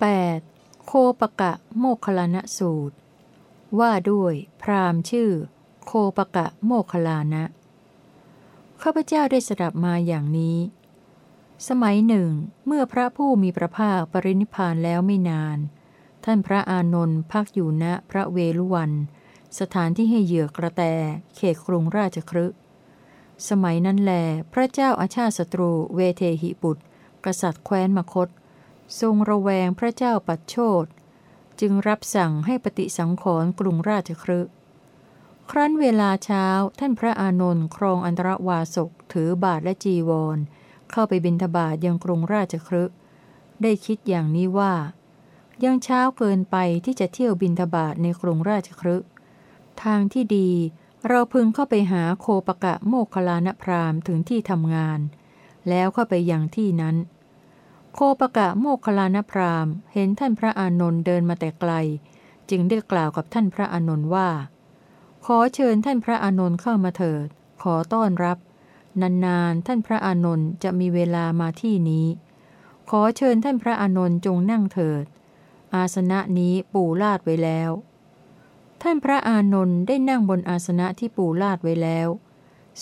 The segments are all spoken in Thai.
8. โคปกะโมคลานะสูตร ว่าด้วยพราหมณ์ชื่อ โคปกะโมคลานะข้าพเจ้าได้สดับมาอย่างนี้ สมัยหนึ่ง เมื่อพระผู้มีพระภาคปรินิพานแล้วไม่นาน ท่านพระอานนท์พักอยู่ณพระเวลุวัน สถานที่ให้เหยื่อกระแต เขตกรุงราชครึสมัยนั้นแล พระเจ้าอาชาศัตรูเวเทหิบุตร กษัตริย์แคว้นมคต ทรงระแวงพระเจ้าปัดโชดจึงรับสั่งให้ปฏิสังขรณ์กรุงราชครึครั้นเวลาเช้าท่านพระอานนท์ครองอันตรวาสกถือบาทและจีวร เข้าไปบิณฑบาตยังกรุงราชครึได้คิดอย่างนี้ว่า ยังเช้าเกินไปที่จะเที่ยวบินทบาทในกรุงราชครึทางที่ดีเราพึงเข้าไปหาโคปกะโมคลานพรามถึงที่ทำงาน แล้วเข้าไปยังที่นั้น โคปกะโมคลานพรามเห็นท่านพระอานนท์เดินมาแต่ไกล จึงได้กล่าวกับท่านพระอานนท์ว่า ขอเชิญท่านพระอานนท์เข้ามาเถิด ขอต้อนรับ นานๆท่านพระอานนท์จะมีเวลามาที่นี้ ขอเชิญท่านพระอานนท์จงนั่งเถิด อาสนะนี้ปูลาดไว้แล้ว ท่านพระอานนท์ได้นั่งบนอาสนะที่ปูลาดไว้แล้ว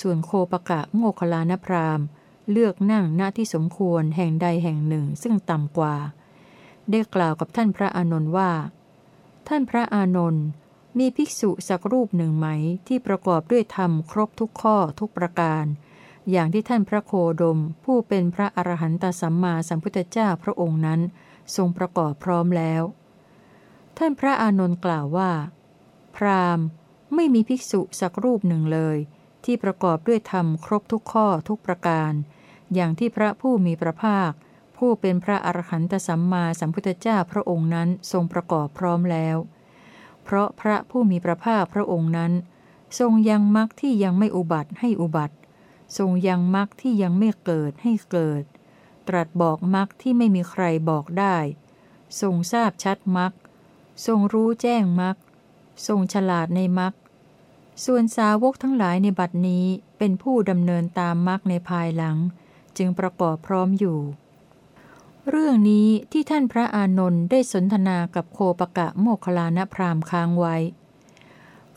ส่วนโคปกะโมคลานพราหม์ เลือกนั่งณที่สมควรแห่งใดแห่งหนึ่งซึ่งต่ำกว่า ได้กล่าวกับท่านพระอานนท์ว่า ท่านพระอานนท์มีภิกษุสักรูปหนึ่งไหมที่ประกอบด้วยธรรมครบทุกข้อทุกประการ อย่างที่ท่านพระโคดม ผู้เป็นพระอรหันตสัมมาสัมพุทธเจ้าพระองค์นั้น ทรงประกอบพร้อมแล้ว ท่านพระอานนท์กล่าวว่า พราหมณ์ไม่มีภิกษุสักรูปหนึ่งเลย ที่ประกอบด้วยธรรมครบทุกข้อทุกประการ อย่างที่พระผู้มีพระภาค ผู้เป็นพระอรหันตสัมมาสัมพุทธเจ้าพระองค์นั้นทรงประกอบพร้อมแล้ว เพราะพระผู้มีพระภาคพระองค์นั้น ทรงยังมรรคที่ยังไม่อุบัติให้อุบัติ ทรงยังมรรคที่ยังไม่เกิดให้เกิด ตรัสบอกมรรคที่ไม่มีใครบอกได้ ทรงทราบชัดมรรคทรงรู้แจ้งมรรคทรงฉลาดในมรรคส่วนสาวกทั้งหลายในบัดนี้เป็นผู้ดำเนินตามมรรคในภายหลัง จึงประกอบพร้อมอยู่ เรื่องนี้ที่ท่านพระอานนท์ได้สนทนากับโคปกะโมคลานพรามค้างไว้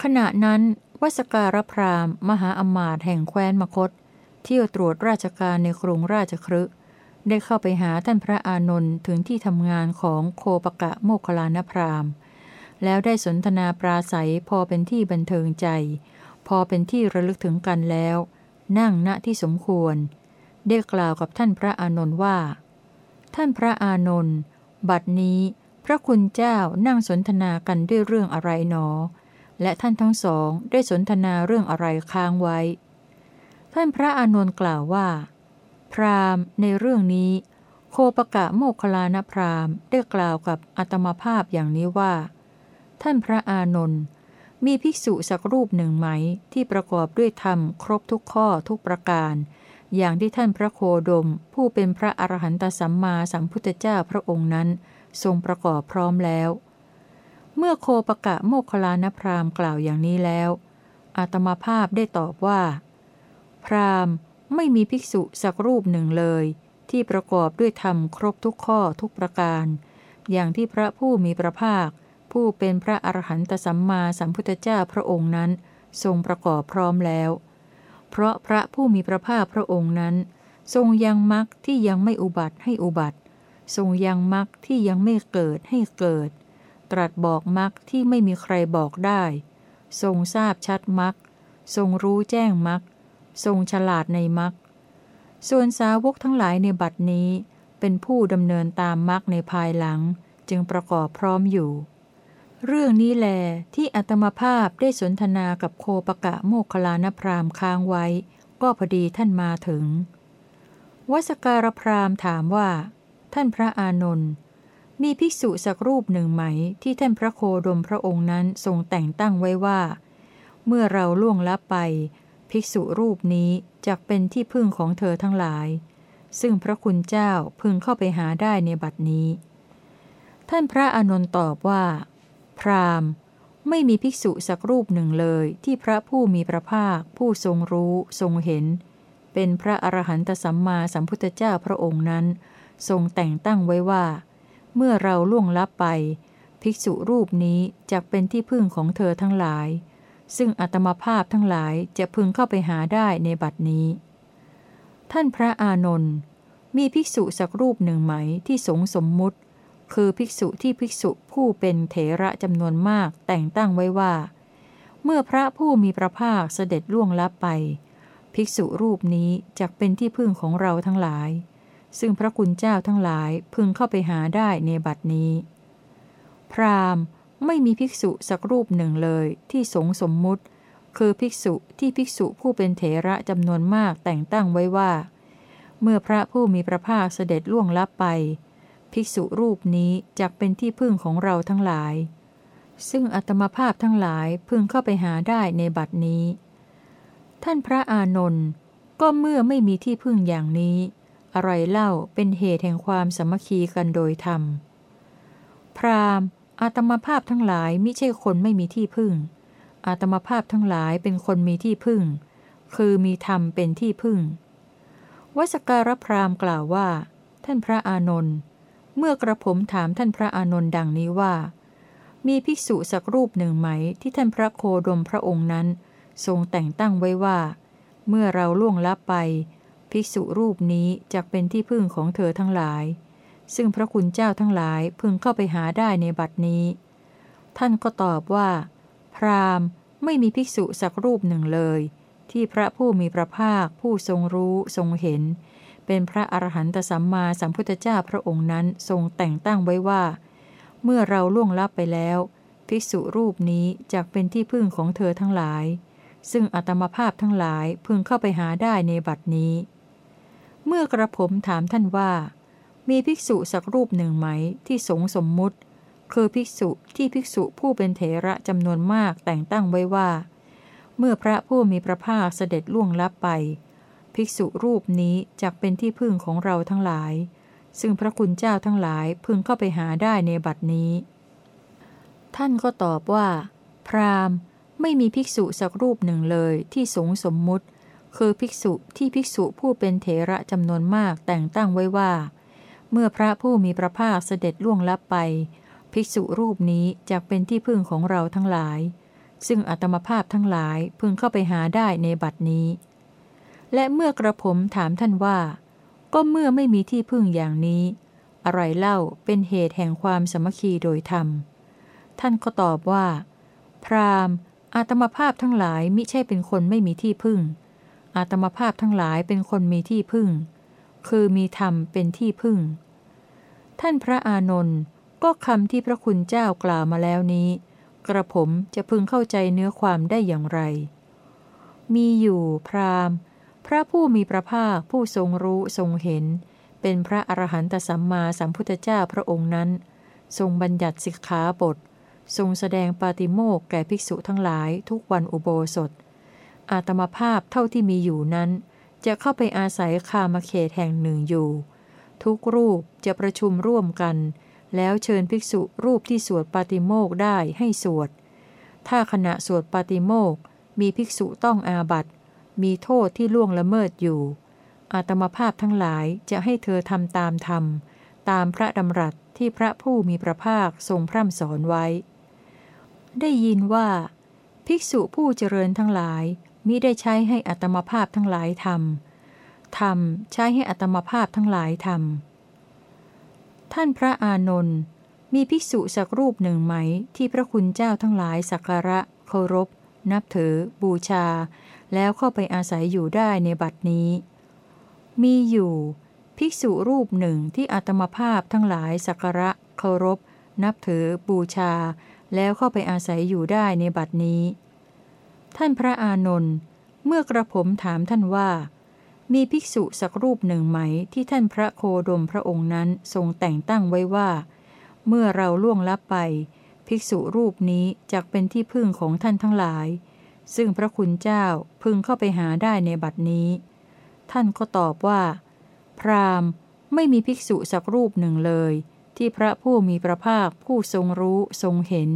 ขณะนั้นวสการพรามมหาอมาตย์แห่งแคว้นมคต เที่ยวตรวจราชการในกรุงราชครึได้เข้าไปหาท่านพระอานนท์ถึงที่ทำงานของโคปกะโมคลานพรามแล้วได้สนทนาปราศัยพอเป็นที่บันเทิงใจ พอเป็นที่ระลึกถึงกันแล้ว นั่งณที่สมควร ได้กล่าวกับท่านพระอานนท์ว่า ท่านพระอานนท์บัดนี้พระคุณเจ้านั่งสนทนากันด้วยเรื่องอะไรหนอ และท่านทั้งสองได้สนทนาเรื่องอะไรค้างไว้ ท่านพระอานนท์กล่าวว่า พราหมณ์ในเรื่องนี้ โคปกะโมคลานพราหมณ์ได้กล่าวกับอัตมภาพอย่างนี้ว่า ท่านพระอานนท์มีภิกษุสักรูปหนึ่งไหมที่ประกอบด้วยธรรมครบทุกข้อทุกประการ อย่างที่ท่านพระโคดม ผู้เป็นพระอรหันตสัมมาสัมพุทธเจ้าพระองค์นั้น ทรงประกอบพร้อมแล้ว เมื่อโคปกะโมคลานพรามกล่าวอย่างนี้แล้ว อาตมาภาพได้ตอบว่า พรามไม่มีภิกษุสักรูปหนึ่งเลย ที่ประกอบด้วยธรรมครบทุกข้อทุกประการ อย่างที่พระผู้มีพระภาค ผู้เป็นพระอรหันตสัมมาสัมพุทธเจ้าพระองค์นั้น ทรงประกอบพร้อมแล้ว เพราะพระผู้มีพระภาคพระองค์นั้น ทรงยังมรรคที่ยังไม่อุบัติให้อุบัติ ทรงยังมรรคที่ยังไม่เกิดให้เกิด ตรัสบอกมรรคที่ไม่มีใครบอกได้ ทรงทราบชัดมรรคทรงรู้แจ้งมรรคทรงฉลาดในมรรคส่วนสาวกทั้งหลายในบัดนี้ เป็นผู้ดำเนินตามมรรคในภายหลัง จึงประกอบพร้อมอยู่ เรื่องนี้แลที่อัตมภาพได้สนทนากับโคปกะโมคลานพรามค้างไว้ ก็พอดีท่านมาถึง วสการพรามถามว่า ท่านพระอานนท์มีภิกษุสักรูปหนึ่งไหม ที่ท่านพระโคดมพระองค์นั้นทรงแต่งตั้งไว้ว่า เมื่อเราล่วงลับไป ภิกษุรูปนี้จะเป็นที่พึ่งของเธอทั้งหลาย ซึ่งพระคุณเจ้าพึงเข้าไปหาได้ในบัดนี้ ท่านพระอานนท์ตอบว่า พราหมณ์ ไม่มีภิกษุสักรูปหนึ่งเลยที่พระผู้มีพระภาค ผู้ทรงรู้ทรงเห็น เป็นพระอรหันตสัมมาสัมพุทธเจ้าพระองค์นั้น ทรงแต่งตั้งไว้ว่า เมื่อเราล่วงลับไป ภิกษุรูปนี้จะเป็นที่พึ่งของเธอทั้งหลาย ซึ่งอัตมภาพทั้งหลายจะพึงเข้าไปหาได้ในบัดนี้ ท่านพระอานนท์มีภิกษุสักรูปหนึ่งไหมที่สงสมมุติ คือภิกษุที่ภิกษุผู้เป็นเถระจำนวนมากแต่งตั้งไว้ว่า เมื่อพระผู้มีพระภาคเสด็จล่วงลับไป ภิกษุรูปนี้จะเป็นที่พึ่งของเราทั้งหลาย ซึ่งพระคุณเจ้าทั้งหลายพึงเข้าไปหาได้ในบัดนี้ พราหมณ์ไม่มีภิกษุสักรูปหนึ่งเลยที่สงสมมุติ คือภิกษุที่ภิกษุผู้เป็นเถระจำนวนมากแต่งตั้งไว้ว่า เมื่อพระผู้มีพระภาคเสด็จล่วงลับไป ภิกษุรูปนี้จักเป็นที่พึ่งของเราทั้งหลาย ซึ่งอัตมภาพทั้งหลายพึงเข้าไปหาได้ในบัดนี้ ท่านพระอานนท์ก็เมื่อไม่มีที่พึ่งอย่างนี้ อะไรเล่าเป็นเหตุแห่งความสมัคคีกันโดยธรรม พราหมณ์อาตมภาพทั้งหลายมิใช่คนไม่มีที่พึ่ง อาตมภาพทั้งหลายเป็นคนมีที่พึ่ง คือมีธรรมเป็นที่พึ่ง วสการพรามกล่าวว่า ท่านพระอานนท์ เมื่อกระผมถามท่านพระอานนท์ดังนี้ว่า มีภิกษุสักรูปหนึ่งไหมที่ท่านพระโคดมพระองค์นั้น ทรงแต่งตั้งไว้ว่า เมื่อเราล่วงลับไป ภิกษุรูปนี้จะเป็นที่พึ่งของเธอทั้งหลาย ซึ่งพระคุณเจ้าทั้งหลายพึงเข้าไปหาได้ในบัดนี้ ท่านก็ตอบว่า พราหมณ์ไม่มีภิกษุสักรูปหนึ่งเลย ที่พระผู้มีพระภาคผู้ทรงรู้ทรงเห็น เป็นพระอรหันตสัมมาสัมพุทธเจ้าพระองค์นั้นทรงแต่งตั้งไว้ว่า เมื่อเราล่วงลับไปแล้ว ภิกษุรูปนี้จะเป็นที่พึ่งของเธอทั้งหลาย ซึ่งอัตมภาพทั้งหลายพึงเข้าไปหาได้ในบัดนี้ เมื่อกระผมถามท่านว่า มีภิกษุสักรูปหนึ่งไหมที่สงสมมุติ คือภิกษุที่ภิกษุผู้เป็นเถระจำนวนมากแต่งตั้งไว้ว่า เมื่อพระผู้มีพระภาคเสด็จล่วงลับไป ภิกษุรูปนี้จักเป็นที่พึ่งของเราทั้งหลาย ซึ่งพระคุณเจ้าทั้งหลายพึงเข้าไปหาได้ในบัดนี้ ท่านก็ตอบว่า พราหมณ์ไม่มีภิกษุสักรูปหนึ่งเลยที่สงสมมุติ คือภิกษุที่ภิกษุผู้เป็นเถระจำนวนมากแต่งตั้งไว้ว่า เมื่อพระผู้มีพระภาคเสด็จล่วงลับไป ภิกษุรูปนี้จักเป็นที่พึ่งของเราทั้งหลาย ซึ่งอัตมภาพทั้งหลายพึงเข้าไปหาได้ในบัดนี้ และเมื่อกระผมถามท่านว่า ก็เมื่อไม่มีที่พึ่งอย่างนี้ อะไรเล่าเป็นเหตุแห่งความสมัคคีโดยธรรม ท่านก็ตอบว่า พราหมณ์ อาตมภาพทั้งหลายมิใช่เป็นคนไม่มีที่พึ่ง อาตมภาพทั้งหลายเป็นคนมีที่พึ่ง คือมีธรรมเป็นที่พึ่ง ท่านพระอานนท์ก็คำที่พระคุณเจ้ากล่าวมาแล้วนี้ กระผมจะพึงเข้าใจเนื้อความได้อย่างไร มีอยู่พราหมณ์ ระผู้มีพระภาคผู้ทรงรู้ทรงเห็น เป็นพระอรหันตสัมมาสัมพุทธเจ้าพระองค์นั้น ทรงบัญญัติสิกขาบท ทรงแสดงปาติโมกแก่ภิกษุทั้งหลายทุกวันอุโบสถ อาตมาภาพเท่าที่มีอยู่นั้น จะเข้าไปอาศัยคามเขตแห่งหนึ่งอยู่ ทุกรูปจะประชุมร่วมกัน แล้วเชิญภิกษุรูปที่สวดปาติโมกได้ให้สวด ถ้าขณะสวดปาติโมกมีภิกษุต้องอาบัต มีโทษที่ล่วงละเมิดอยู่ อาตมาภาพทั้งหลายจะให้เธอทำตามธรรม ตามพระดำรัสที่พระผู้มีพระภาคทรงพร่ำสอนไว้ ได้ยินว่า ภิกษุผู้เจริญทั้งหลายมิได้ใช้ให้อัตมาภาพทั้งหลายทำทำใช้ให้อัตมาภาพทั้งหลายทำท่านพระอานนท์มีภิกษุสักรูปหนึ่งไหม ที่พระคุณเจ้าทั้งหลายสักการะเคารพ นับถือ บูชา แล้วเข้าไปอาศัยอยู่ได้ในบัดนี้ มีอยู่ ภิกษุรูปหนึ่งที่อาตมภาพทั้งหลายสักการะเคารพ นับถือ บูชา แล้วเข้าไปอาศัยอยู่ได้ในบัดนี้ ท่านพระอานนท์เมื่อกระผมถามท่านว่า มีภิกษุสักรูปหนึ่งไหมที่ท่านพระโคดมพระองค์นั้นทรงแต่งตั้งไว้ว่า เมื่อเราล่วงลับไป ภิกษุรูปนี้จะเป็นที่พึ่งของท่านทั้งหลาย ซึ่งพระคุณเจ้าพึงเข้าไปหาได้ในบัดนี้ ท่านก็ตอบว่า พราหมณ์ไม่มีภิกษุสักรูปหนึ่งเลย ที่พระผู้มีพระภาคผู้ทรงรู้ทรงเห็น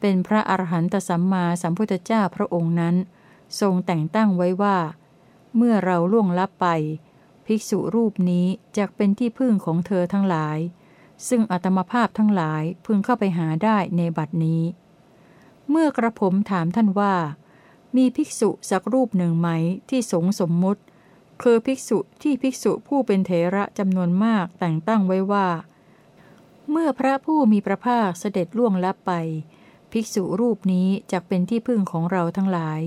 เป็นพระอรหันตสัมมาสัมพุทธเจ้าพระองค์นั้น ทรงแต่งตั้งไว้ว่า เมื่อเราล่วงลับไป ภิกษุรูปนี้จะเป็นที่พึ่งของเธอทั้งหลาย ซึ่งอัตมภาพทั้งหลายพึงเข้าไปหาได้ในบัดนี้ เมื่อกระผมถามท่านว่า มีภิกษุสักรูปหนึ่งไหมที่สงสมมุติ คือภิกษุที่ภิกษุผู้เป็นเถระจำนวนมากแต่งตั้งไว้ว่า เมื่อพระผู้มีพระภาคเสด็จล่วงลับไป ภิกษุรูปนี้จะเป็นที่พึ่งของเราทั้งหลาย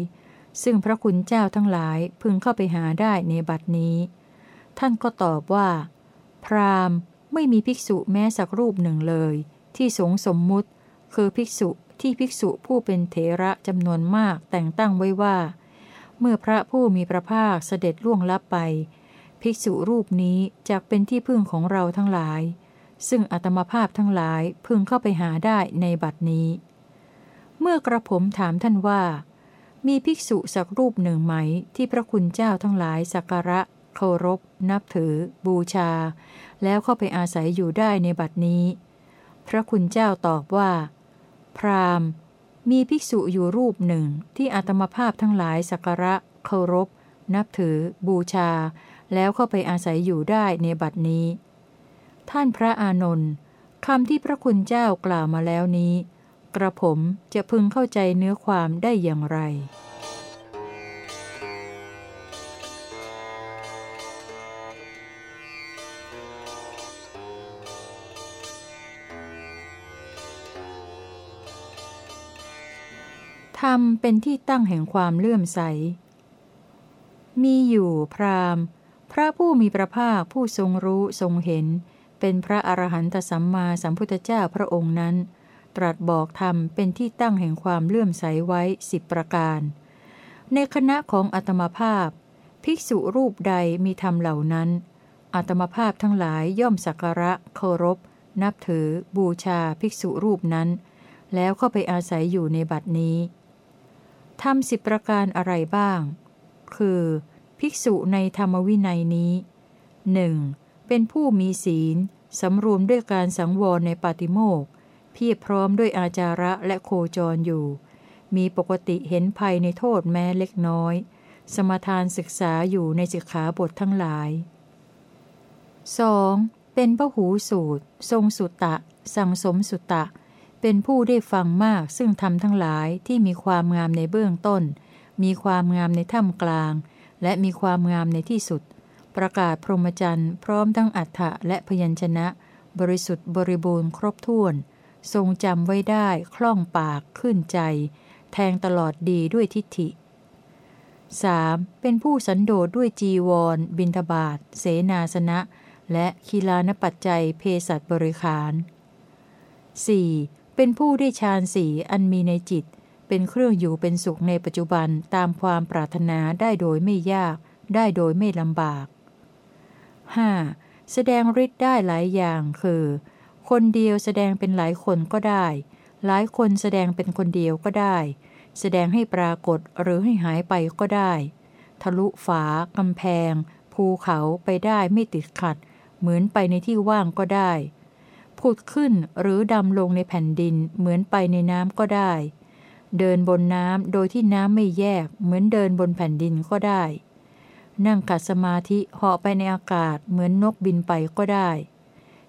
ซึ่งพระคุณเจ้าทั้งหลายพึงเข้าไปหาได้ในบัดนี้ ท่านก็ตอบว่า พราหมณ์ไม่มีภิกษุแม้สักรูปหนึ่งเลย ที่สงสมมุติ คือภิกษุ ที่ภิกษุผู้เป็นเถระจำนวนมากแต่งตั้งไว้ว่า เมื่อพระผู้มีพระภาคเสด็จล่วงลับไป ภิกษุรูปนี้จะเป็นที่พึ่งของเราทั้งหลาย ซึ่งอัตมภาพทั้งหลายพึงเข้าไปหาได้ในบัดนี้ เมื่อกระผมถามท่านว่า มีภิกษุสักรูปหนึ่งไหมที่พระคุณเจ้าทั้งหลายสักการะเคารพ นับถือ บูชา แล้วเข้าไปอาศัยอยู่ได้ในบัดนี้ พระคุณเจ้าตอบว่า พราหมณ์ มีภิกษุอยู่รูปหนึ่งที่อาตมภาพทั้งหลายสักการะเคารพ นับถือ บูชา แล้วเข้าไปอาศัยอยู่ได้ในบัดนี้ ท่านพระอานนท์คำที่พระคุณเจ้ากล่าวมาแล้วนี้ กระผมจะพึงเข้าใจเนื้อความได้อย่างไร ธรรมเป็นที่ตั้งแห่งความเลื่อมใส มีอยู่พราหมณ์ พระผู้มีพระภาคผู้ทรงรู้ทรงเห็น เป็นพระอรหันตสัมมาสัมพุทธเจ้าพระองค์นั้น ตรัสบอกธรรมเป็นที่ตั้งแห่งความเลื่อมใสไว้สิบประการ ในคณะของอัตมภาพ ภิกษุรูปใดมีธรรมเหล่านั้น อัตมภาพทั้งหลายย่อมสักการะเคารพ นับถือ บูชาภิกษุรูปนั้นแล้วเข้าไปอาศัยอยู่ในบัดนี้ ทำสิบประการอะไรบ้าง คือ ภิกษุในธรรมวินัยนี้หนึ่งเป็นผู้มีศีล สำรวมด้วยการสังวรในปาติโมกเพียบพร้อมด้วยอาจาระและโคจรอยู่ มีปกติเห็นภัยในโทษแม้เล็กน้อย สมทานศึกษาอยู่ในสิกขาบททั้งหลาย 2. เป็นพหูสูตร ทรงสุตตะ สังสมสุตตะ เป็นผู้ได้ฟังมากซึ่งทำทั้งหลายที่มีความงามในเบื้องต้น มีความงามในท่ามกลาง และมีความงามในที่สุด ประกาศพรหมจรรย์พร้อมทั้งอัฏฐะและพยัญชนะ บริสุทธิ์บริบูรณ์ครบถ้วน ทรงจำไว้ได้คล่องปากขึ้นใจ แทงตลอดดีด้วยทิฏฐิ 3. เป็นผู้สันโดษด้วยจีวร บินทบาทเสนาสนะ และคีลานปัจจัยเพศัตบริขาร 4. เป็นผู้ได้ฌานสีอันมีในจิต เป็นเครื่องอยู่เป็นสุขในปัจจุบันตามความปรารถนาได้โดยไม่ยาก ได้โดยไม่ลำบาก 5. แสดงฤทธิ์ได้หลายอย่างคือ คนเดียวแสดงเป็นหลายคนก็ได้ หลายคนแสดงเป็นคนเดียวก็ได้ แสดงให้ปรากฏหรือให้หายไปก็ได้ ทะลุฝากำแพง ภูเขาไปได้ไม่ติดขัด เหมือนไปในที่ว่างก็ได้ ผุดขึ้นหรือดำลงในแผ่นดินเหมือนไปในน้ำก็ได้ เดินบนน้ำโดยที่น้ำไม่แยกเหมือนเดินบนแผ่นดินก็ได้ นั่งกัดสมาธิเหาะไปในอากาศเหมือนนกบินไปก็ได้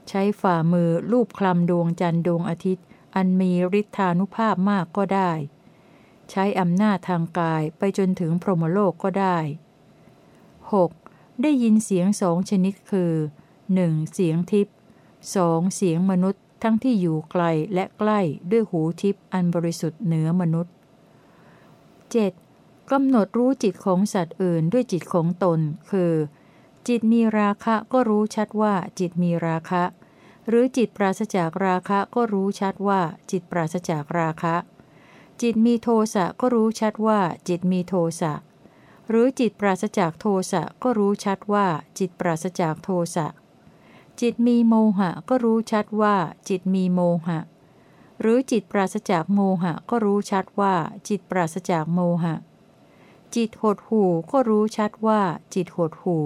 ใช้ฝ่ามือลูบคลำดวงจันทร์ดวงอาทิตย์ อันมีฤทธานุภาพมากก็ได้ ใช้อำนาจทางกายไปจนถึงพรหมโลกก็ได้ 6. ได้ยินเสียงสองชนิดคือ 1. เสียงทิพ สองเสียงมนุษย์ทั้งที่อยู่ไกลและใกล้ด้วยหูทิพย์อันบริสุทธิ์เหนือมนุษย์ 7. กำหนดรู้จิตของสัตว์อื่นด้วยจิตของตน คือ จิตมีราคะก็รู้ชัดว่าจิตมีราคะ หรือจิตปราศจากราคะก็รู้ชัดว่าจิตปราศจากราคะ จิตมีโทสะก็รู้ชัดว่าจิตมีโทสะ หรือจิตปราศจากโทสะก็รู้ชัดว่าจิตปราศจากโทสะ จิตมีโมหะก็รู้ชัดว่าจิตมีโมหะ หรือจิตปราศจากโมหะก็รู้ชัดว่าจิตปราศจากโมหะ จิตหดหูก็รู้ชัดว่าจิตหดหู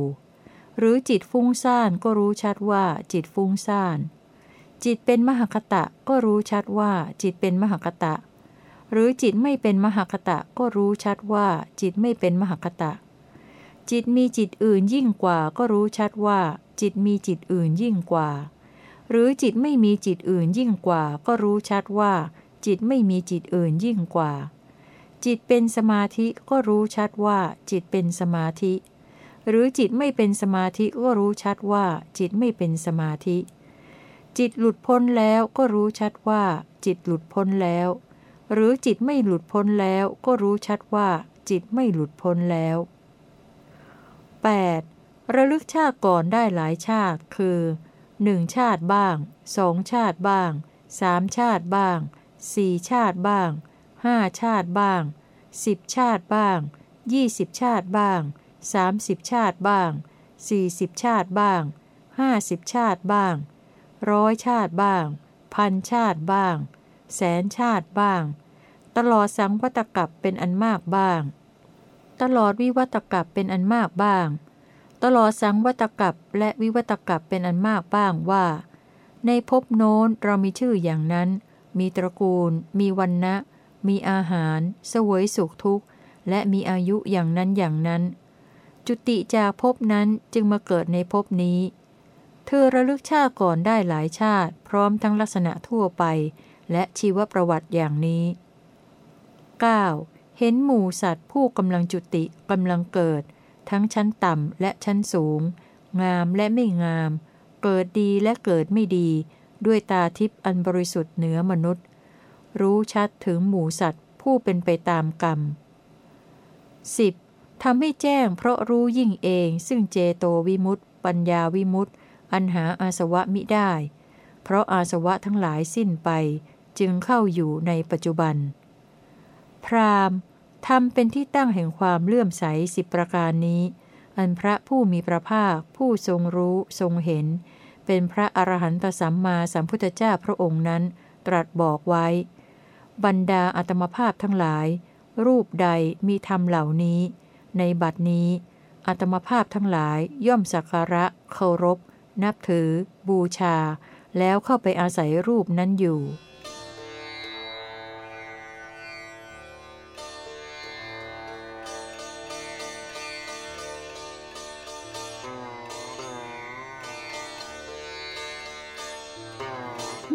หรือจิตฟุ้งซ่านก็รู้ชัดว่าจิตฟุ้งซ่าน จิตเป็นมหคตะก็รู้ชัดว่าจิตเป็นมหคตะ หรือจิตไม่เป็นมหคตะก็รู้ชัดว่าจิตไม่เป็นมหคตะ จิตมีจิตอื่นยิ่งกว่าก็รู้ชัดว่า จิตมีจิตอื่นยิ่งกว่า หรือจิตไม่มีจิตอื่นยิ่งกว่า ก็รู้ชัดว่า จิตไม่มีจิตอื่นยิ่งกว่า จิตเป็นสมาธิก็รู้ชัดว่า จิตเป็นสมาธิ หรือจิตไม่เป็นสมาธิก็รู้ชัดว่า จิตไม่เป็นสมาธิ จิตหลุดพ้นแล้วก็รู้ชัดว่า จิตหลุดพ้นแล้ว หรือจิตไม่หลุดพ้นแล้วก็รู้ชัดว่า จิตไม่หลุดพ้นแล้ว 8. ระลึกชาติก่อนได้หลายชาติ คือหนึ่งชาติบ้างสองชาติบ้างสามชาติบ้างสี่ชาติบ้างห้าชาติบ้างสิบชาติบ้างยี่สิบชาติบ้างสามสิบชาติบ้างสี่สิบชาติบ้างห้าสิบชาติบ้างร้อยชาติบ้าง พันชาติบ้าง แสนชาติบ้าง ตลอดสังวัตกับเป็นอันมากบ้าง ตลอดวิวัตกับเป็นอันมากบ้าง ตลอดสังวัตกับและวิวัตกับเป็นอันมากบ้างว่า ในภพโน้นเรามีชื่ออย่างนั้น มีตระกูล มีวันนะมีอาหารสวยสุขทุกข์ และมีอายุอย่างนั้นอย่างนั้น จุติจากภพนั้นจึงมาเกิดในภพนี้ เธอระลึกชาติก่อนได้หลายชาติ พร้อมทั้งลักษณะทั่วไป และชีวประวัติอย่างนี้ 9. เห็นหมู่สัตว์ผู้กำลังจุติกำลังเกิด ทั้งชั้นต่ำและชั้นสูง งามและไม่งาม เกิดดีและเกิดไม่ดี ด้วยตาทิพย์อันบริสุทธิ์เหนือมนุษย์ รู้ชัดถึงหมูสัตว์ผู้เป็นไปตามกรรม 10. ทำให้แจ้งเพราะรู้ยิ่งเองซึ่งเจโตวิมุตต์ปัญญาวิมุตต์อันหาอาสวะมิได้ เพราะอาสวะทั้งหลายสิ้นไป จึงเข้าอยู่ในปัจจุบัน พราม ธรรมเป็นที่ตั้งแห่งความเลื่อมใสสิบประการนี้ อันพระผู้มีพระภาค ผู้ทรงรู้ทรงเห็น เป็นพระอรหันตสัมมาสัมพุทธเจ้าพระองค์นั้น ตรัสบอกไว้ บรรดาอัตมภาพทั้งหลาย รูปใดมีธรรมเหล่านี้ ในบัดนี้อัตมภาพทั้งหลายย่อมสักการะ เคารพ นับถือ บูชา แล้วเข้าไปอาศัยรูปนั้นอยู่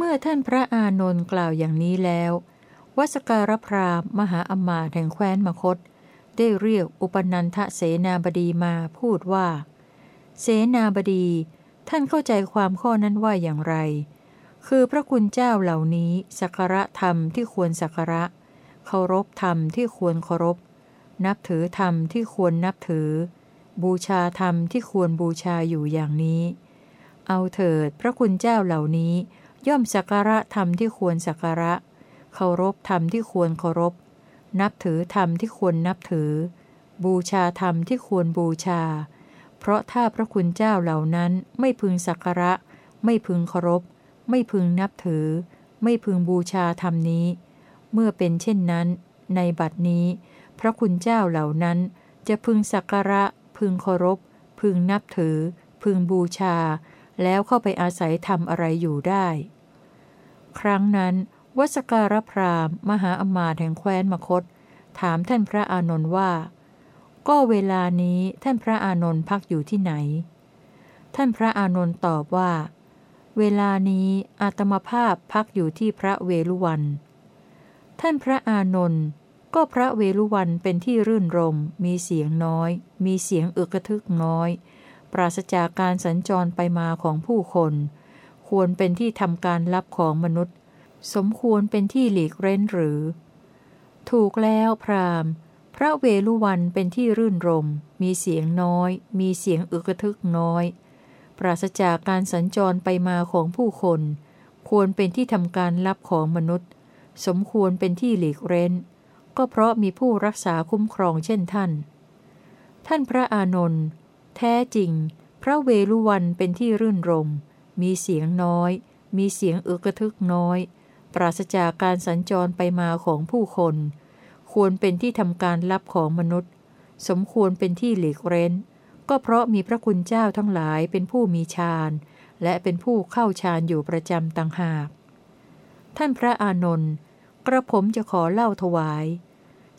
มื่อท่านพระอานนท์กล่าวอย่างนี้แล้ว วัสการพรามมหาอมาตแห่งแคว้นมคต ได้เรียกอุปนันทเสนาบดีมาพูดว่า เสนาบดี ท่านเข้าใจความข้อนั้นว่าอย่างไร คือพระคุณเจ้าเหล่านี้สักระธรรมที่ควรสักระ เคารพธรรมที่ควรเคารพ นับถือธรรมที่ควรนับถือ บูชาธรรมที่ควรบูชาอยู่อย่างนี้ เอาเถิดพระคุณเจ้าเหล่านี้ ย่อมสักการะธรรมที่ควรสักการะ เคารพธรรมที่ควรเคารพ นับถือธรรมที่ควรนับถือ บูชาธรรมที่ควรบูชา เพราะถ้าพระคุณเจ้าเหล่านั้นไม่พึงสักการะ ไม่พึงเคารพ ไม่พึงนับถือ ไม่พึงบูชาธรรมนี้ เมื่อเป็นเช่นนั้น ในบัดนี้ พระคุณเจ้าเหล่านั้น จะพึงสักการะ พึงเคารพ พึงนับถือ พึงบูชา แล้วเข้าไปอาศัยทำอะไรอยู่ได้ ครั้งนั้น วสการพรามมหาอมาตแห่งแคว้นมคต ถามท่านพระอานนท์ว่า ก็เวลานี้ท่านพระอานนท์พักอยู่ที่ไหน ท่านพระอานนท์ตอบว่า เวลานี้อาตมภาพพักอยู่ที่พระเวลุวัน ท่านพระอานนท์ก็พระเวลุวันเป็นที่รื่นรม มีเสียงน้อย มีเสียงอึกระทึกน้อย ปราศจากการสัญจรไปมาของผู้คน ควรเป็นที่ทำการลับของมนุษย์ สมควรเป็นที่หลีกเร้นหรือ ถูกแล้วพรามพระเวลุวันเป็นที่รื่นรม มีเสียงน้อย มีเสียงอึกทึกน้อย ปราศจากการสัญจรไปมาของผู้คน ควรเป็นที่ทำการลับของมนุษย์ สมควรเป็นที่หลีกเร้น ก็เพราะมีผู้รักษาคุ้มครองเช่นท่าน ท่านพระอานนท์ แท้จริง พระเวลุวันเป็นที่รื่นรม มีเสียงน้อย มีเสียงอึกระทึกน้อย ปราศจากการสัญจรไปมาของผู้คน ควรเป็นที่ทำการลับของมนุษย์ สมควรเป็นที่หลีกเร้น ก็เพราะมีพระคุณเจ้าทั้งหลายเป็นผู้มีฌานและเป็นผู้เข้าฌานอยู่ประจำต่างหาก ท่านพระอานนท์กระผมจะขอเล่าถวาย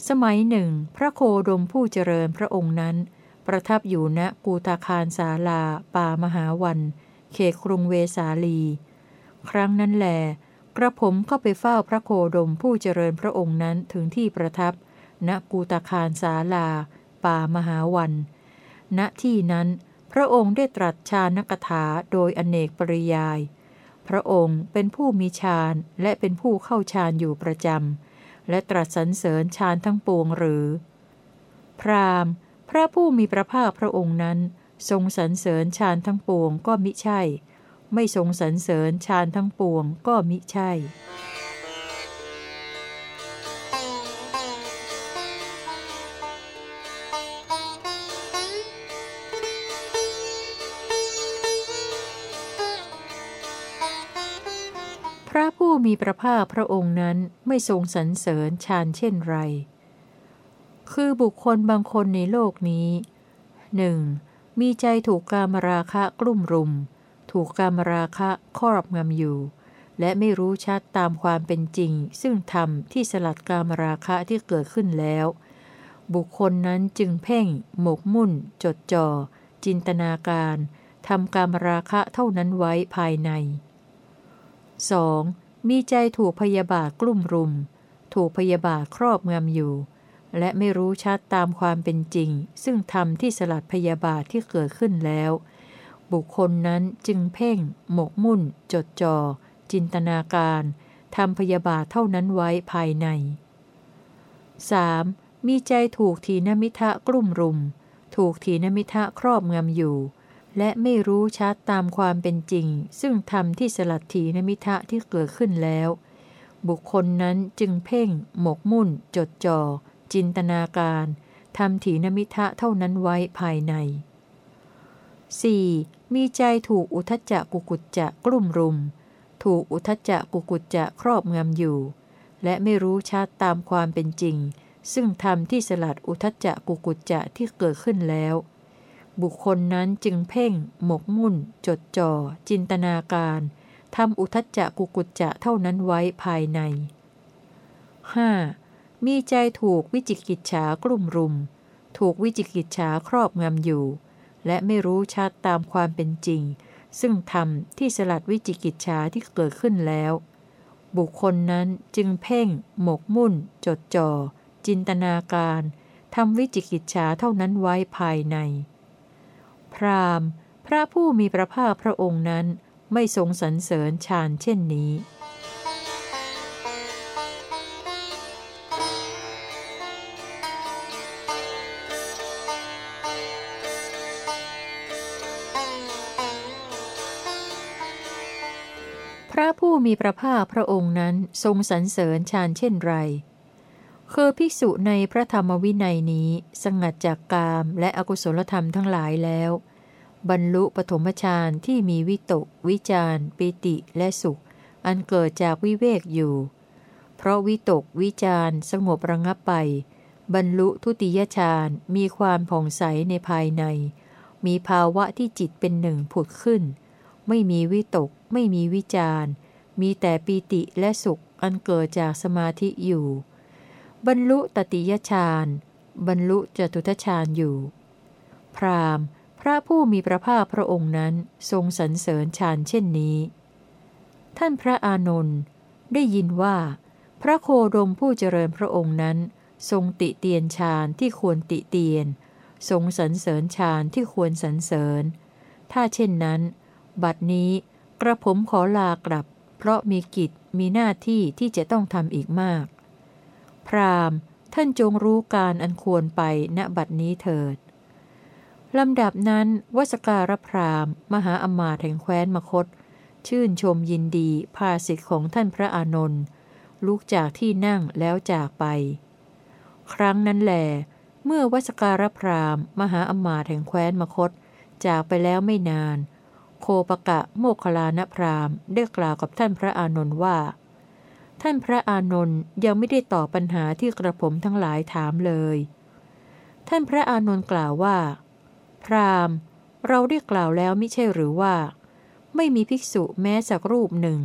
สมัยหนึ่ง พระโคดมผู้เจริญพระองค์นั้น ประทับอยู่ณกูตาคารสาลา ป่ามหาวัน เขตกรุงเวสาลี ครั้งนั้นแหลกระผมเข้าไปเฝ้าพระโคดมผู้เจริญพระองค์นั้นถึงที่ประทับ ณกูตาคารสาลา ป่ามหาวัน ณที่นั้น พระองค์ได้ตรัสชานกถาโดยอเนกปริยาย พระองค์เป็นผู้มีฌานและเป็นผู้เข้าฌานอยู่ประจำและตรัสสรรเสริญฌานทั้งปวงหรือ พราม พระผู้มีพระภาคพระองค์นั้น ทรงสรรเสริญฌานทั้งปวงก็มิใช่ ไม่ทรงสรรเสริญฌานทั้งปวงก็มิใช่พระผู้มีพระภาคพระองค์นั้นไม่ทรงสรรเสริญฌานเช่นไร คือบุคคลบางคนในโลกนี้หนึ่งมีใจถูกกามราคะกลุ่มรุม ถูกกามราคะครอบงำอยู่ และไม่รู้ชัดตามความเป็นจริง ซึ่งธรรมที่สลัดกามราคะที่เกิดขึ้นแล้ว บุคคลนั้นจึงเพ่ง หมกมุ่น จดจ่อจินตนาการทำกามราคะเท่านั้นไว้ภายใน 2. มีใจถูกพยาบาทกลุ่มรุม ถูกพยาบาทครอบงำอยู่ และไม่รู้ชัดตามความเป็นจริง ซึ่งธรรมที่สลัดพยาบาทที่เกิดขึ้นแล้ว บุคคลนั้นจึงเพ่ง หมกมุ่น จดจอ่อจินตนาการทำพยาบาทเท่านั้นไว้ภายใน 3. มีใจถูกทีนมิทะกลุ่มรุม ถูกทีนมิทะครอบงำอยู่ และไม่รู้ชัดตามความเป็นจริง ซึ่งธรรมที่สลัดทีนมิทะที่เกิดขึ้นแล้ว บุคคลนั้นจึงเพ่ง หมกมุ่น จดจอ่อ จินตนาการทำถีนมิทะเท่านั้นไว้ภายใน 4. มีใจถูกอุทจจะกุกุจจะกลุ่มรุม ถูกอุทจจะกุกุจจะครอบงำอยู่ และไม่รู้ชัดตามความเป็นจริง ซึ่งธรรมที่สลัดอุทจจะกุกุจจะที่เกิดขึ้นแล้ว บุคคลนั้นจึงเพ่ง หมกมุ่น จดจ่อ จินตนาการทำอุทจจะกุกุจจะเท่านั้นไว้ภายใน 5. มีใจถูกวิจิกิจฉากลุ่มรุม ถูกวิจิกิจฉาครอบงำอยู่ และไม่รู้ชัดตามความเป็นจริง ซึ่งธรรมที่สลัดวิจิกิจฉาที่เกิดขึ้นแล้ว บุคคลนั้นจึงเพ่ง หมกมุ่น จดจ่อ จินตนาการทำวิจิกิจฉาเท่านั้นไว้ภายใน พรามพระผู้มีพระภาคพระองค์นั้นไม่ทรงสรรเสริญฌานเช่นนี้ พระผู้มีพระภาคพระองค์นั้นทรงสรรเสริญฌานเช่นไร คือภิกษุในพระธรรมวินัยนี้สงัดจากกามและอกุศลธรรมทั้งหลายแล้ว บรรลุปฐมฌานที่มีวิตก วิจารปิติและสุข อันเกิดจากวิเวกอยู่ เพราะวิตกวิจารสงบระงับไป บรรลุทุติยฌานมีความผ่องใสในภายใน มีภาวะที่จิตเป็นหนึ่งผุดขึ้น ไม่มีวิตก ไม่มีวิจารมีแต่ปีติและสุขอันเกิดจากสมาธิอยู่ บรรลุตติยฌานบรรลุจตุทฌานอยู่ พรามพระผู้มีพระภาคพระองค์นั้นทรงสรรเสริญฌานเช่นนี้ ท่านพระอานนท์ได้ยินว่า พระโคดมผู้เจริญพระองค์นั้น ทรงติเตียนฌานที่ควรติเตียน ทรงสรรเสริญฌานที่ควรสรรเสริญ ถ้าเช่นนั้น บัดนี้กระผมขอลากลับ เพราะมีกิจมีหน้าที่ที่จะต้องทำอีกมาก พรามท่านจงรู้การอันควรไปณบัดนี้เถิดลำดับนั้นวสการพรามมหาอมาตย์แห่งแคว้นมคต ชื่นชมยินดีภาสิทธิของท่านพระอานนท์ลุกจากที่นั่งแล้วจากไป ครั้งนั้นแหลเมื่อวสการพรามมหาอมาตย์แห่งแคว้นมคต จากไปแล้วไม่นาน โคปกะโมคคลานพรามได้กล่าวกับท่านพระอานนท์ว่า ท่านพระอานนท์ยังไม่ได้ตอบปัญหาที่กระผมทั้งหลายถามเลย ท่านพระอานนท์กล่าวว่า พรามเราได้กล่าวแล้วไม่ใช่หรือว่า ไม่มีภิกษุแม้สักรูปหนึ่ง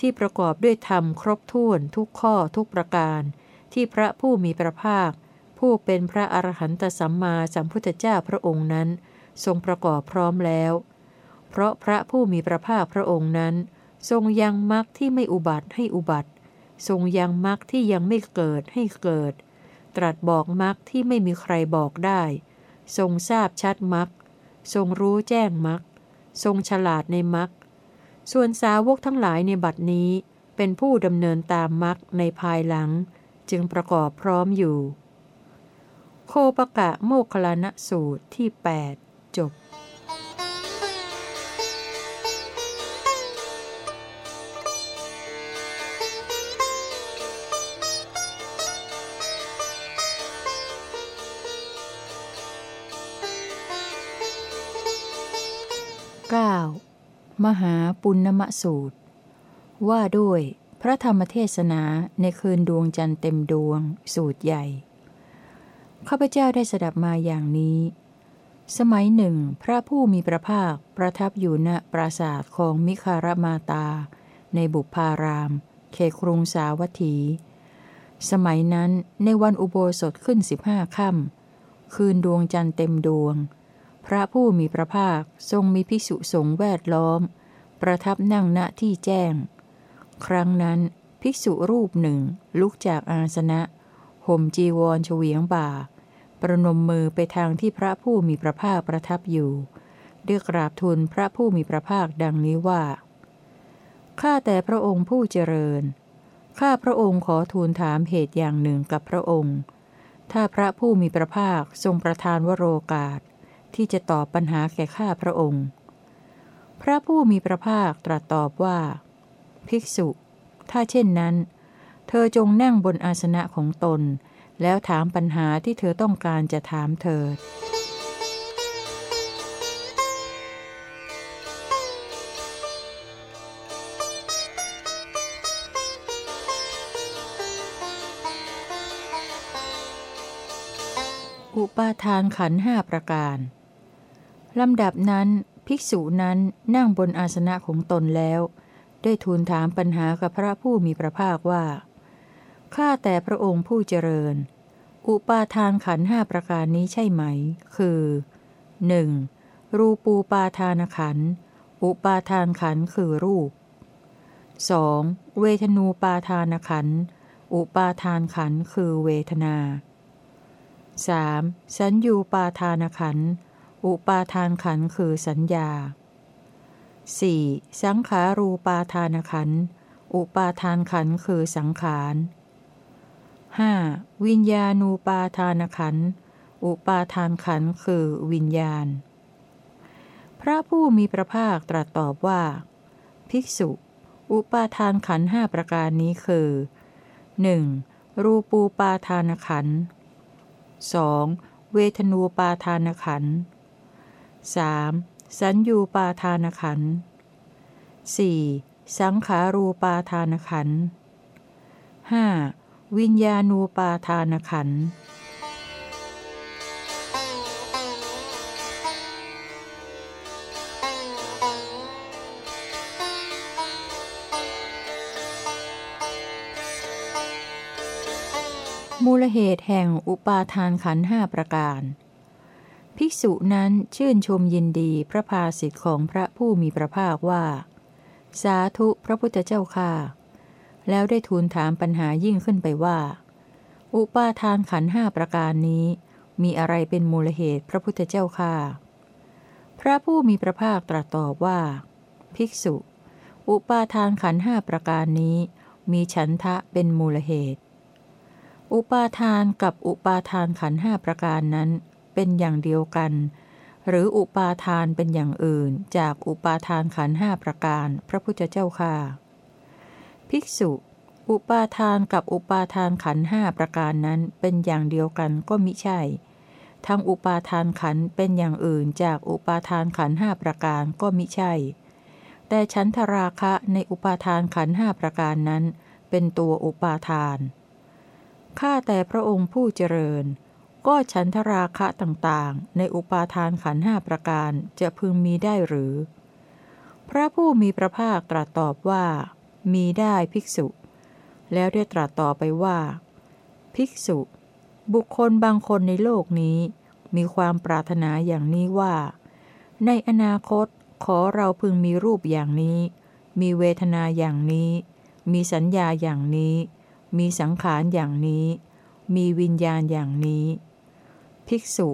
ที่ประกอบด้วยธรรมครบถ้วนทุกข้อทุกประการ ที่พระผู้มีพระภาค ผู้เป็นพระอรหันตสัมมาสัมพุทธเจ้าพระองค์นั้น ทรงประกอบพร้อมแล้ว เพราะพระผู้มีพระภาคพระองค์นั้น ทรงยังมรรคที่ไม่อุบัติให้อุบัติ ทรงยังมรรคที่ยังไม่เกิดให้เกิด ตรัสบอกมรรคที่ไม่มีใครบอกได้ ทรงทราบชัดมรรคทรงรู้แจ้งมรรคทรงฉลาดในมรรคส่วนสาวกทั้งหลายในบัดนี้เป็นผู้ดำเนินตามมรรคในภายหลัง จึงประกอบพร้อมอยู่ โคปกะโมคคลานะสูตรที่ 8 จบ มหาปุณณมสูตร ว่าด้วยพระธรรมเทศนาในคืนดวงจันทร์เต็มดวง สูตรใหญ่ ข้าพเจ้าได้สดับมาอย่างนี้ สมัยหนึ่ง พระผู้มีพระภาคประทับอยู่ณปราสาทของมิคารมาตา ในบุพาราม เขครุงสาวัตถี สมัยนั้นในวันอุโบสถขึ้นสิบห้าค่ำคืนดวงจันทร์เต็มดวง พระผู้มีพระภาคทรงมีภิกษุสงฆ์แวดล้อม ประทับนั่งณที่แจ้ง ครั้งนั้นภิกษุรูปหนึ่งลุกจากอาสนะ ห่มจีวรเฉวียงบ่า ประนมมือไปทางที่พระผู้มีพระภาคประทับอยู่เรียกราบทูลพระผู้มีพระภาคดังนี้ว่า ข้าแต่พระองค์ผู้เจริญ ข้าพระองค์ขอทูลถามเหตุอย่างหนึ่งกับพระองค์ ถ้าพระผู้มีพระภาคทรงประทานวโรกาส ที่จะตอบปัญหาแก่ข้าพระองค์ พระผู้มีพระภาคตรัสตอบว่า ภิกษุ ถ้าเช่นนั้น เธอจงนั่งบนอาสนะของตน แล้วถามปัญหาที่เธอต้องการจะถามเธออุปาทานขันห้าประการ ลำดับนั้น ภิกษุนั้นนั่งบนอาสนะของตนแล้ว ได้ทูลถามปัญหากับพระผู้มีพระภาคว่า ข้าแต่พระองค์ผู้เจริญ อุปาทานขันห้าประการนี้ใช่ไหม คือ 1. รูปูปาทานขัน อุปาทานขันคือรูป 2. เวทนูปาทานขัน อุปาทานขันคือเวทนา 3. สัญญูปาทานขันธ์ อุปาทานขันคือสัญญา 4. สังขารูปาทานขัน อุปาทานขันคือสังขาร 5. วิญญาณูปาทานขัน อุปาทานขันคือวิญญาณ พระผู้มีพระภาคตรัสตอบว่า ภิกษุ อุปาทานขันห้าประการนี้คือ 1. รูปูปาทานขัน 2. เวทนูปาทานขันธ์ 3. สัญญูปาทานขันธ์ 4. สังขารูปาทานขันธ์ 5. วิญญาณูปาทานขันธ์มูลเหตุแห่งอุปาทานขันห้าประการ ภิกษุนั้นชื่นชมยินดีพระภาสิทธิ์ของพระผู้มีพระภาคว่า สาธุพระพุทธเจ้าค่าแล้วได้ทูลถามปัญหายิ่งขึ้นไปว่า อุปาทานขันห้าประการนี้ มีอะไรเป็นมูลเหตุพระพุทธเจ้าค่าพระผู้มีพระภาคตรัสตอบว่า ภิกษุ อุปาทานขันห้าประการนี้ มีฉันทะเป็นมูลเหตุ อุปาทานกับอุปาทานขันห้าประการนั้น เป็นอย่างเดียวกัน หรืออุปาทานเป็นอย่างอื่น จากอุปาทานขันห้าประการ พระพุทธเจ้าค่าภิกษุ อุปาทานกับอุปาทานขันห้าประการนั้นเป็นอย่างเดียวกันก็มิใช่ทั้งอุปาทานขันเป็นอย่างอื่นจากอุปาทานขันห้าประการก็มิใช่ แต่ฉันทราคะในอุปาทานขันห้าประการนั้น เป็นตัวอุปาทาน ข้าแต่พระองค์ผู้เจริญ ก็ฉันทราคะต่างๆ ในอุปาทานขันห้าประการจะพึงมีได้หรือ พระผู้มีพระภาคตรัสตอบว่า มีได้ภิกษุ แล้วได้ตรัสต่อไปว่า ภิกษุ บุคคลบางคนในโลกนี้ มีความปรารถนาอย่างนี้ว่า ในอนาคตขอเราพึงมีรูปอย่างนี้ มีเวทนาอย่างนี้ มีสัญญาอย่างนี้ มีสังขารอย่างนี้ มีวิญญาณอย่างนี้ ภิกษุ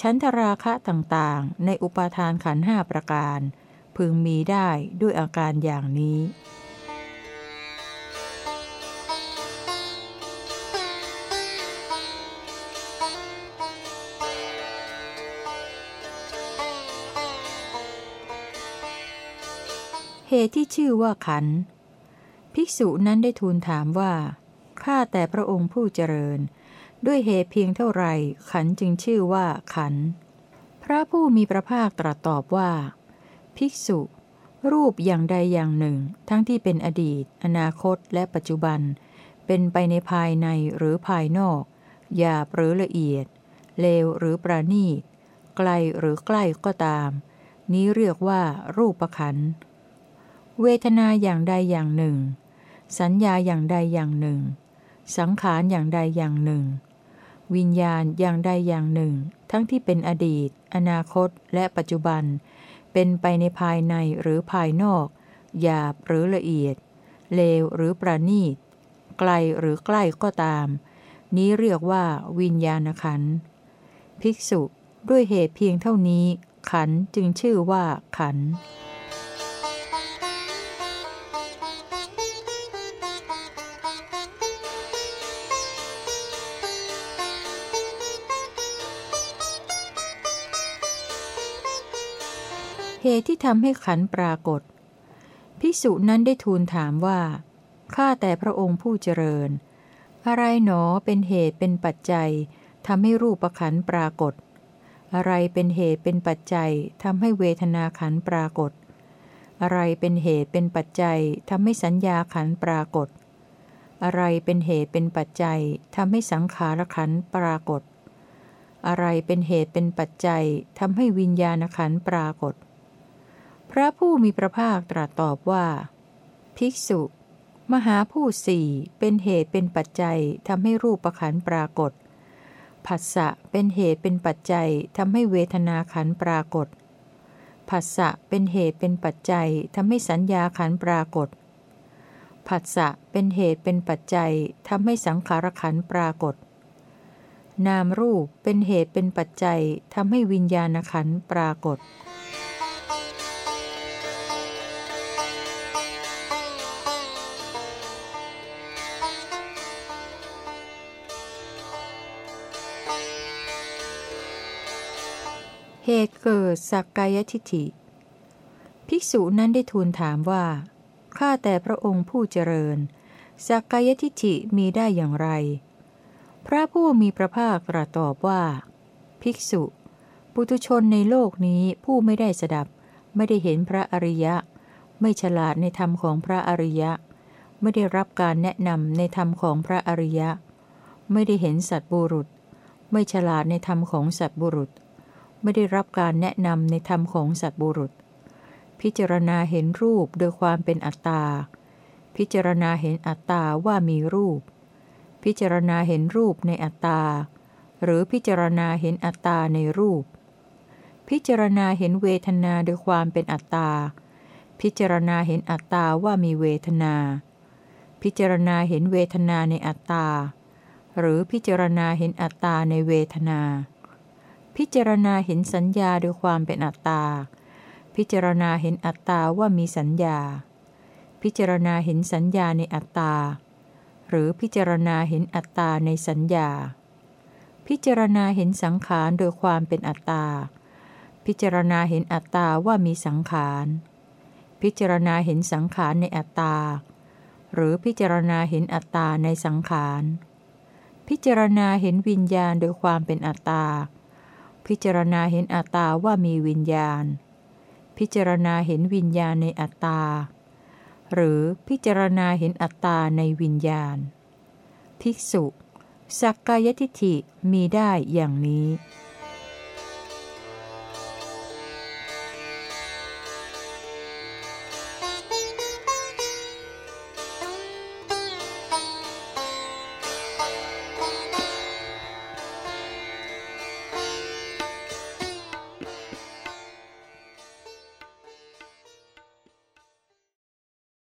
ชั้นทราคะต่างๆ ในอุปาทานขันห้าประการ พึงมีได้ด้วยอาการอย่างนี้ เหตุที่ชื่อว่าขัน ภิกษุนั้นได้ทูลถามว่า ข้าแต่พระองค์ผู้เจริญ ด้วยเหตุเพียงเท่าไรขันจึงชื่อว่าขัน พระผู้มีพระภาคตรัสตอบว่า ภิกษุ รูปอย่างใดอย่างหนึ่ง ทั้งที่เป็นอดีต อนาคตและปัจจุบัน เป็นไปในภายในหรือภายนอก หยาบหรือละเอียด เลวหรือประณีต ไกลหรือใกล้ก็ตาม นี้เรียกว่ารูปขัน เวทนาอย่างใดอย่างหนึ่ง สัญญาอย่างใดอย่างหนึ่ง สังขารอย่างใดอย่างหนึ่ง วิญญาณอย่างใดอย่างหนึ่ง ทั้งที่เป็นอดีต อนาคต และปัจจุบัน เป็นไปในภายในหรือภายนอก หยาบหรือละเอียด เลวหรือประณีต ไกลหรือใกล้ก็ตาม นี้เรียกว่าวิญญาณขัน ภิกษุด้วยเหตุเพียงเท่านี้ ขันจึงชื่อว่าขัน เหตุที่ทำให้ขันปรากฏ ภิกษุนั้นได้ทูลถามว่า ข้าแต่พระองค์ผู้เจริญ อะไรหนอเป็นเหตุเป็นปัจจัยทำให้รูปขันปรากฏ อะไรเป็นเหตุเป็นปัจจัยทำให้เวทนาขันปรากฏ อะไรเป็นเหตุเป็นปัจจัยทำให้สัญญาขันปรากฏ อะไรเป็นเหตุเป็นปัจจัยทำให้สังขารขันปรากฏ อะไรเป็นเหตุเป็นปัจจัยทำให้วิญญาณขันปรากฏ ระผู้มีพระภาคตรัสตอบว่า ภิกษุ มหาผู้สี่เป็นเหตุเป็นปัจจัยทำให้รูปประขันปรากฏผัสสะเป็นเหตุเป็นปัจจัยทำให้เวทนาขันปรากฏผัสสะเป็นเหตุเป็นปัจจัยทำให้สัญญาขันปรากฏผัสสะเป็นเหตุเป็นปัจจัยทำให้สังขารขันปรากฏ นามรูปเป็นเหตุเป็นปัจจัยทำให้วิญญาณขันปรากฏ เหตุเกิดสักกายทิฐิ ภิกษุนั้นได้ทูลถามว่า ข้าแต่พระองค์ผู้เจริญ สักกายทิฐิมีได้อย่างไร พระผู้มีพระภาคตรัสตอบว่า ภิกษุ ปุตุชนในโลกนี้ผู้ไม่ได้สดับ ไม่ได้เห็นพระอริยะ ไม่ฉลาดในธรรมของพระอริยะ ไม่ได้รับการแนะนำในธรรมของพระอริยะ ไม่ได้เห็นสัตบุรุษ ไม่ฉลาดในธรรมของสัตบุรุษ ไม่ได้รับการแนะนำในธรรมของสัตบุรุษ พิจารณาเห็นรูปโดยความเป็นอัตตา พิจารณาเห็นอัตตาว่ามีรูป พิจารณาเห็นรูปในอัตตา หรือพิจารณาเห็นอัตตาในรูป พิจารณาเห็นเวทนาโดยความเป็นอัตตา พิจารณาเห็นอัตตาว่ามีเวทนา พิจารณาเห็นเวทนาในอัตตา หรือพิจารณาเห็นอัตตาในเวทนา พิจารณาเห็นสัญญาโดยความเป็นอัตตา พิจารณาเห็นอัตตาว่ามีสัญญา พิจารณาเห็นสัญญาในอัตตา หรือพิจารณาเห็นอัตตาในสัญญา พิจารณาเห็นสังขารโดยความเป็นอัตตา พิจารณาเห็นอัตตาว่ามีสังขาร พิจารณาเห็นสังขารในอัตตา หรือพิจารณาเห็นอัตตาในสังขารพิจารณาเห็นวิญญาณโดยความเป็นอัตตา พิจารณาเห็นอัตตาว่ามีวิญญาณ พิจารณาเห็นวิญญาณในอัตตา หรือพิจารณาเห็นอัตตาในวิญญาณ ภิกษุ สักกายทิฐิมีได้อย่างนี้